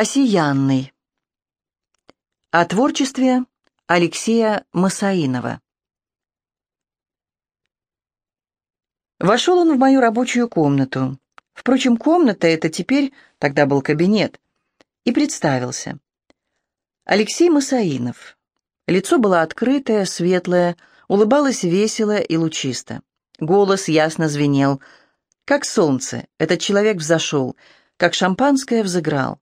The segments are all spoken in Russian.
Осиянный. О творчестве Алексея Масаинова. Вошел он в мою рабочую комнату. Впрочем, комната это теперь, тогда был кабинет, и представился. Алексей Масаинов. Лицо было открытое, светлое, улыбалось весело и лучисто. Голос ясно звенел. Как солнце, этот человек взошел, как шампанское взыграл.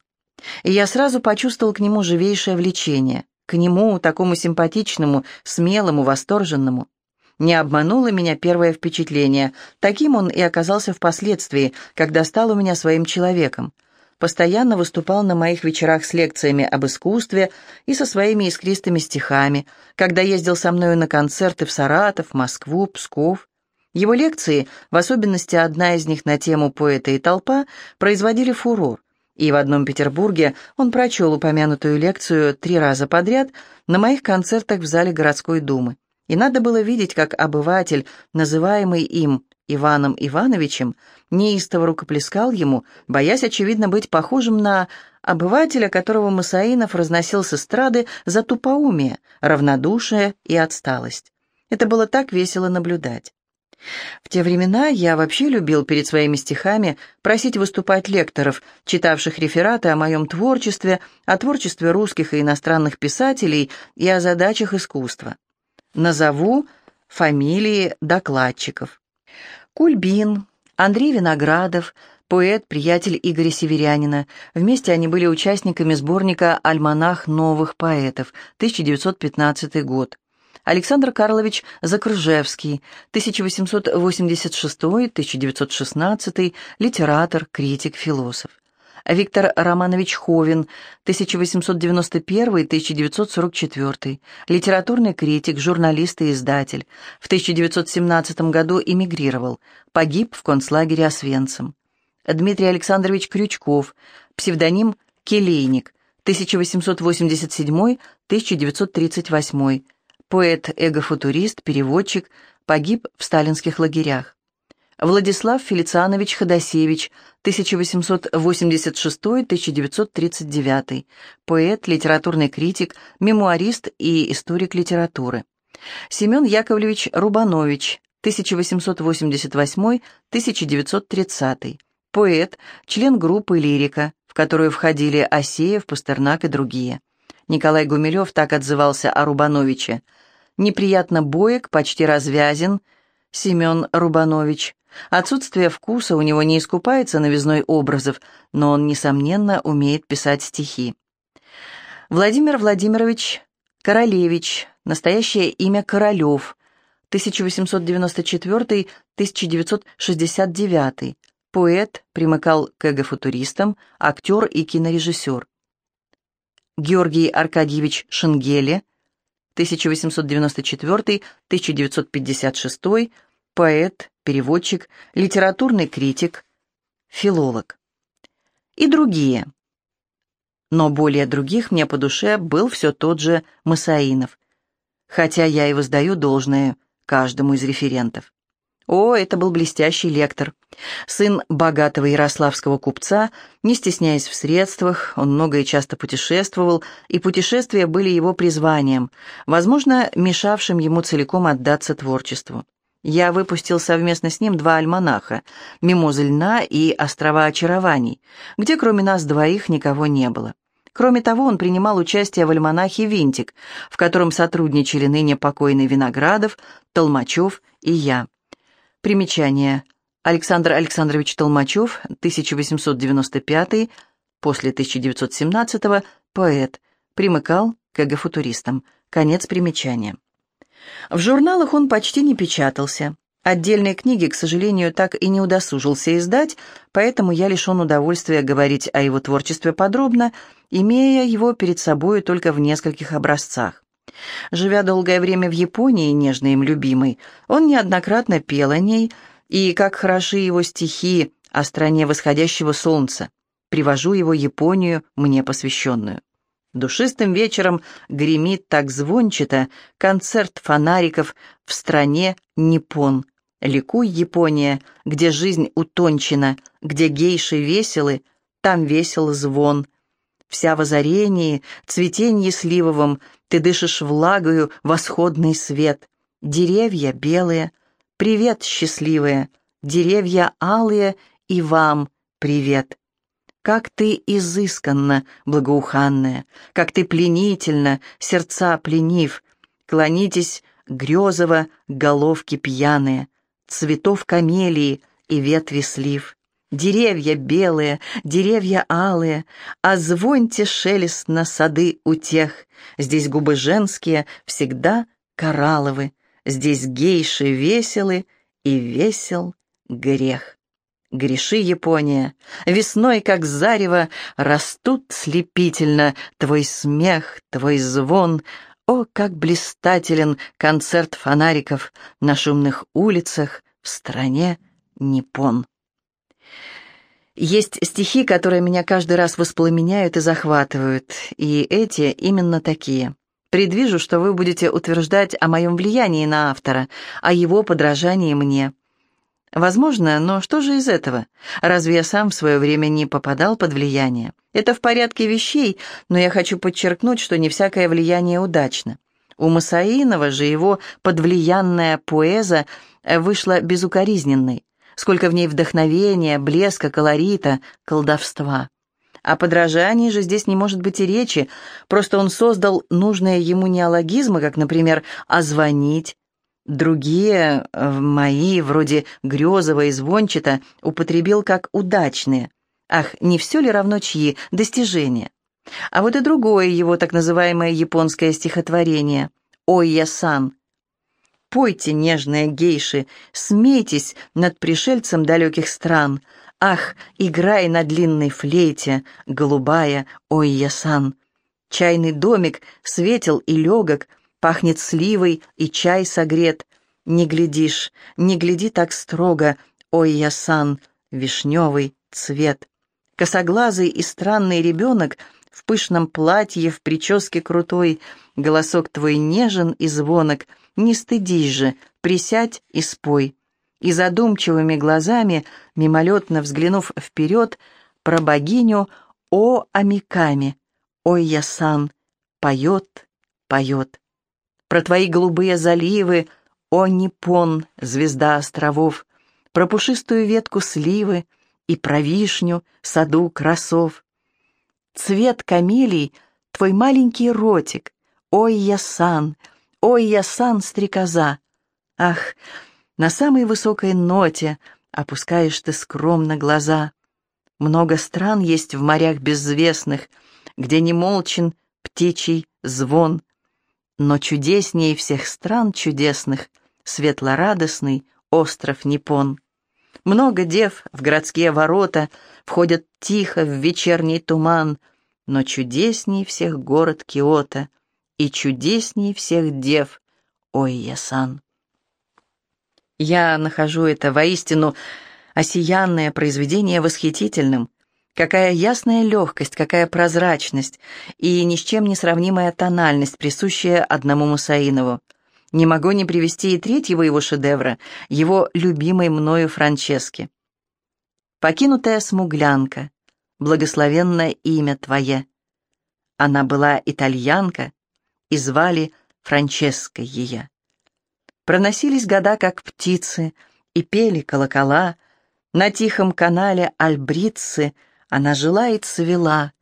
И я сразу почувствовал к нему живейшее влечение, к нему, такому симпатичному, смелому, восторженному. Не обмануло меня первое впечатление. Таким он и оказался впоследствии, когда стал у меня своим человеком. Постоянно выступал на моих вечерах с лекциями об искусстве и со своими искристыми стихами, когда ездил со мною на концерты в Саратов, Москву, Псков. Его лекции, в особенности одна из них на тему «Поэта и толпа», производили фурор. И в одном Петербурге он прочел упомянутую лекцию три раза подряд на моих концертах в зале городской думы. И надо было видеть, как обыватель, называемый им Иваном Ивановичем, неистово рукоплескал ему, боясь, очевидно, быть похожим на обывателя, которого Масаинов разносил с эстрады за тупоумие, равнодушие и отсталость. Это было так весело наблюдать. В те времена я вообще любил перед своими стихами просить выступать лекторов, читавших рефераты о моем творчестве, о творчестве русских и иностранных писателей и о задачах искусства. Назову фамилии докладчиков. Кульбин, Андрей Виноградов, поэт, приятель Игоря Северянина. Вместе они были участниками сборника «Альманах новых поэтов», 1915 год. Александр Карлович Закружевский, 1886-1916, литератор, критик, философ. Виктор Романович Ховин, 1891-1944, литературный критик, журналист и издатель. В 1917 году эмигрировал, погиб в концлагере Освенцим. Дмитрий Александрович Крючков, псевдоним Келейник, 1887-1938, поэт-эгофутурист, переводчик, погиб в сталинских лагерях. Владислав Фелицианович Ходосевич, 1886-1939, поэт, литературный критик, мемуарист и историк литературы. Семен Яковлевич Рубанович, 1888-1930, поэт, член группы «Лирика», в которую входили Осеев, Пастернак и другие. Николай Гумилев так отзывался о Рубановиче. «Неприятно боек, почти развязен, Семен Рубанович. Отсутствие вкуса у него не искупается новизной образов, но он, несомненно, умеет писать стихи». Владимир Владимирович Королевич, настоящее имя Королев, 1894-1969, поэт, примыкал к эго-футуристам, актер и кинорежиссер. Георгий Аркадьевич Шенгеле, 1894-1956, поэт, переводчик, литературный критик, филолог. И другие. Но более других мне по душе был все тот же Масаинов, хотя я и воздаю должное каждому из референтов. О, это был блестящий лектор. Сын богатого ярославского купца, не стесняясь в средствах, он много и часто путешествовал, и путешествия были его призванием, возможно, мешавшим ему целиком отдаться творчеству. Я выпустил совместно с ним два альманаха «Мимоза льна» и «Острова очарований», где кроме нас двоих никого не было. Кроме того, он принимал участие в альманахе «Винтик», в котором сотрудничали ныне покойный Виноградов, Толмачев и я. Примечание. Александр Александрович Толмачев, 1895, после 1917 поэт, примыкал к эго-футуристам. Конец примечания. В журналах он почти не печатался. Отдельные книги, к сожалению, так и не удосужился издать, поэтому я лишен удовольствия говорить о его творчестве подробно, имея его перед собой только в нескольких образцах. Живя долгое время в Японии, нежно им любимый, он неоднократно пел о ней, и как хороши его стихи о стране восходящего солнца. Привожу его Японию, мне посвященную. Душистым вечером гремит так звончато концерт фонариков в стране Ниппон. Ликуй, Япония, где жизнь утончена, где гейши веселы, там весел звон. Вся в озарении, цветенье сливовом, ты дышишь влагою восходный свет. Деревья белые, привет, счастливые, деревья алые, и вам привет. Как ты изысканна, благоуханная, как ты пленительно, сердца пленив, клонитесь грезово головки пьяные, цветов камелии и ветви слив. Деревья белые, деревья алые, а звоньте шелест на сады у тех. Здесь губы женские всегда коралловы, здесь гейши веселы, и весел грех. Греши, Япония, весной, как зарево, растут слепительно твой смех, твой звон. О, как блистателен концерт фонариков на шумных улицах в стране Ниппон. Есть стихи, которые меня каждый раз воспламеняют и захватывают, и эти именно такие. Предвижу, что вы будете утверждать о моем влиянии на автора, о его подражании мне. Возможно, но что же из этого? Разве я сам в свое время не попадал под влияние? Это в порядке вещей, но я хочу подчеркнуть, что не всякое влияние удачно. У Масаинова же его подвлиянная поэза вышла безукоризненной сколько в ней вдохновения, блеска, колорита, колдовства. О подражании же здесь не может быть и речи, просто он создал нужные ему неологизмы, как, например, «озвонить». Другие, э, мои, вроде Грезова и Звончата, употребил как удачные. Ах, не все ли равно чьи достижения? А вот и другое его так называемое японское стихотворение «Ой, я сан», Пойте, нежные гейши, смейтесь над пришельцем далеких стран. Ах, играй на длинной флейте, голубая, ой, ясан. Чайный домик светел и легок, пахнет сливой и чай согрет. Не глядишь, не гляди так строго, ой, ясан, вишневый цвет. Косоглазый и странный ребенок в пышном платье, в прическе крутой, голосок твой нежен и звонок — не стыдись же, присядь и спой. И задумчивыми глазами, мимолетно взглянув вперед, про богиню О Амиками, ой ясан, поет, поет. Про твои голубые заливы, о Ниппон, звезда островов, про пушистую ветку сливы и про вишню, саду красов. Цвет камелий, твой маленький ротик, ой ясан, Ой, я сан-стрекоза! Ах, на самой высокой ноте опускаешь ты скромно глаза. Много стран есть в морях безвестных, где не молчен птичий звон. Но чудеснее всех стран чудесных светло-радостный остров Ниппон. Много дев в городские ворота входят тихо в вечерний туман, но чудесней всех город Киото — и чудесней всех дев, ой, Ясан. Я нахожу это воистину осиянное произведение восхитительным. Какая ясная легкость, какая прозрачность и ни с чем не сравнимая тональность, присущая одному Мусаинову. Не могу не привести и третьего его шедевра, его любимой мною Франчески. «Покинутая смуглянка, благословенное имя твое». Она была итальянка, и звали Франческой ее. Проносились года, как птицы, и пели колокола. На тихом канале Альбрицы она жила и цвела.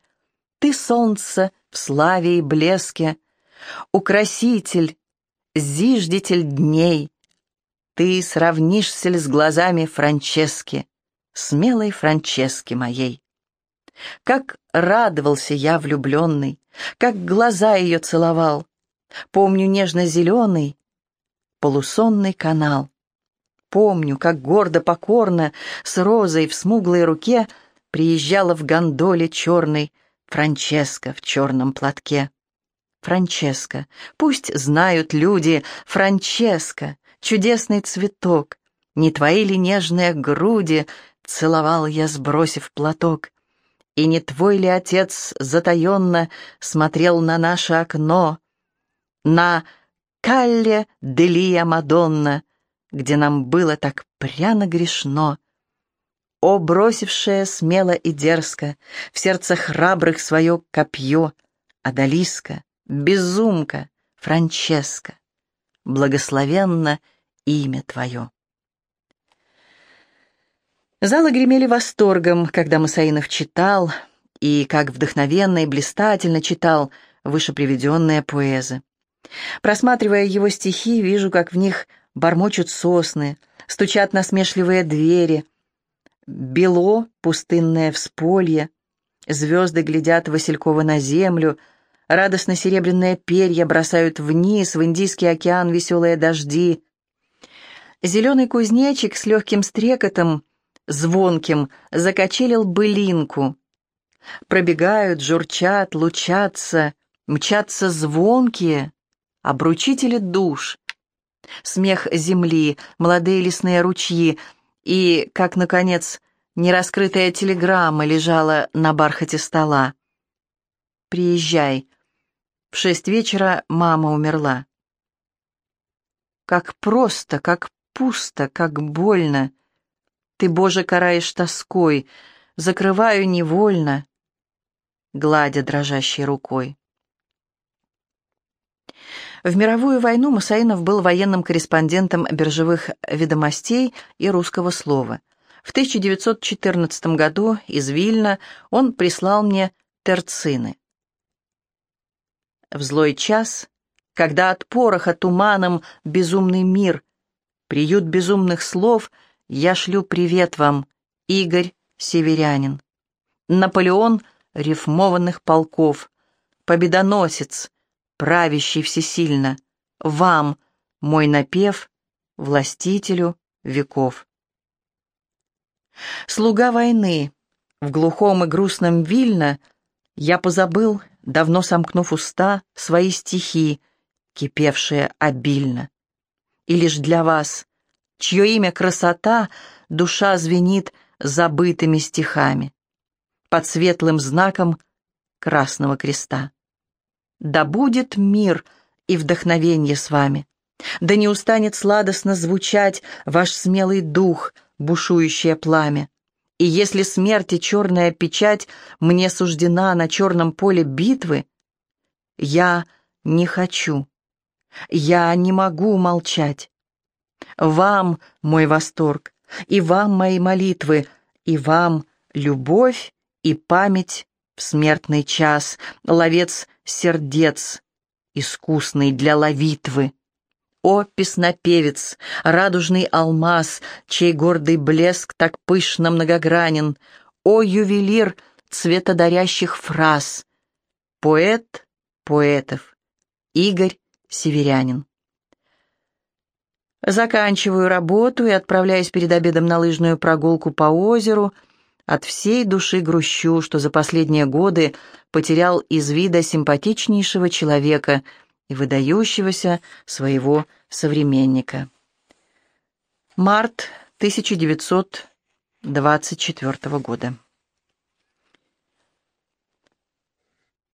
Ты, солнце, в славе и блеске, Украситель, зиждитель дней. Ты сравнишься ли с глазами Франчески, Смелой Франчески моей? Как радовался я влюбленный, как глаза ее целовал. Помню нежно-зеленый, полусонный канал. Помню, как гордо-покорно с розой в смуглой руке приезжала в гондоле черной Франческа в черном платке. Франческа, пусть знают люди, Франческа, чудесный цветок, не твои ли нежные груди целовал я, сбросив платок? И не твой ли отец затаенно смотрел на наше окно, на Калле Делия Мадонна, где нам было так пряно грешно? О, бросившая смело и дерзко В сердце храбрых свое копье, Адалиска, безумка, Франческа, Благословенно имя твое. Залы гремели восторгом, когда Масаинов читал, и как вдохновенно и блистательно читал вышеприведенные поэзы. Просматривая его стихи, вижу, как в них бормочут сосны, стучат насмешливые двери, бело пустынное всполье, звезды глядят Василькова на землю, радостно серебряные перья бросают вниз в Индийский океан веселые дожди. Зеленый кузнечик с легким стрекотом, звонким, закачелил былинку. Пробегают, журчат, лучатся, мчатся звонкие, обручители душ, смех земли, молодые лесные ручьи и, как, наконец, нераскрытая телеграмма лежала на бархате стола. «Приезжай. В шесть вечера мама умерла». Как просто, как пусто, как больно. Ты, Боже, караешь тоской, закрываю невольно, гладя дрожащей рукой. В мировую войну Масаинов был военным корреспондентом биржевых ведомостей и русского слова. В 1914 году из Вильна он прислал мне терцины. В злой час, когда от пороха туманом безумный мир, приют безумных слов, я шлю привет вам, Игорь Северянин. Наполеон рифмованных полков, победоносец, правящий всесильно, вам, мой напев, властителю веков. Слуга войны, в глухом и грустном Вильно, я позабыл, давно сомкнув уста, свои стихи, кипевшие обильно. И лишь для вас, чье имя красота, душа звенит забытыми стихами, под светлым знаком Красного Креста. Да будет мир и вдохновенье с вами. Да не устанет сладостно звучать ваш смелый дух, бушующее пламя. И если смерти черная печать мне суждена на черном поле битвы, я не хочу, я не могу молчать. Вам мой восторг, и вам мои молитвы, и вам любовь и память в смертный час, ловец сердец, искусный для ловитвы. О, песнопевец, радужный алмаз, чей гордый блеск так пышно многогранен, О, ювелир цветодарящих фраз, поэт поэтов, Игорь Северянин. Заканчиваю работу и отправляюсь перед обедом на лыжную прогулку по озеру — от всей души грущу, что за последние годы потерял из вида симпатичнейшего человека и выдающегося своего современника. Март 1924 года.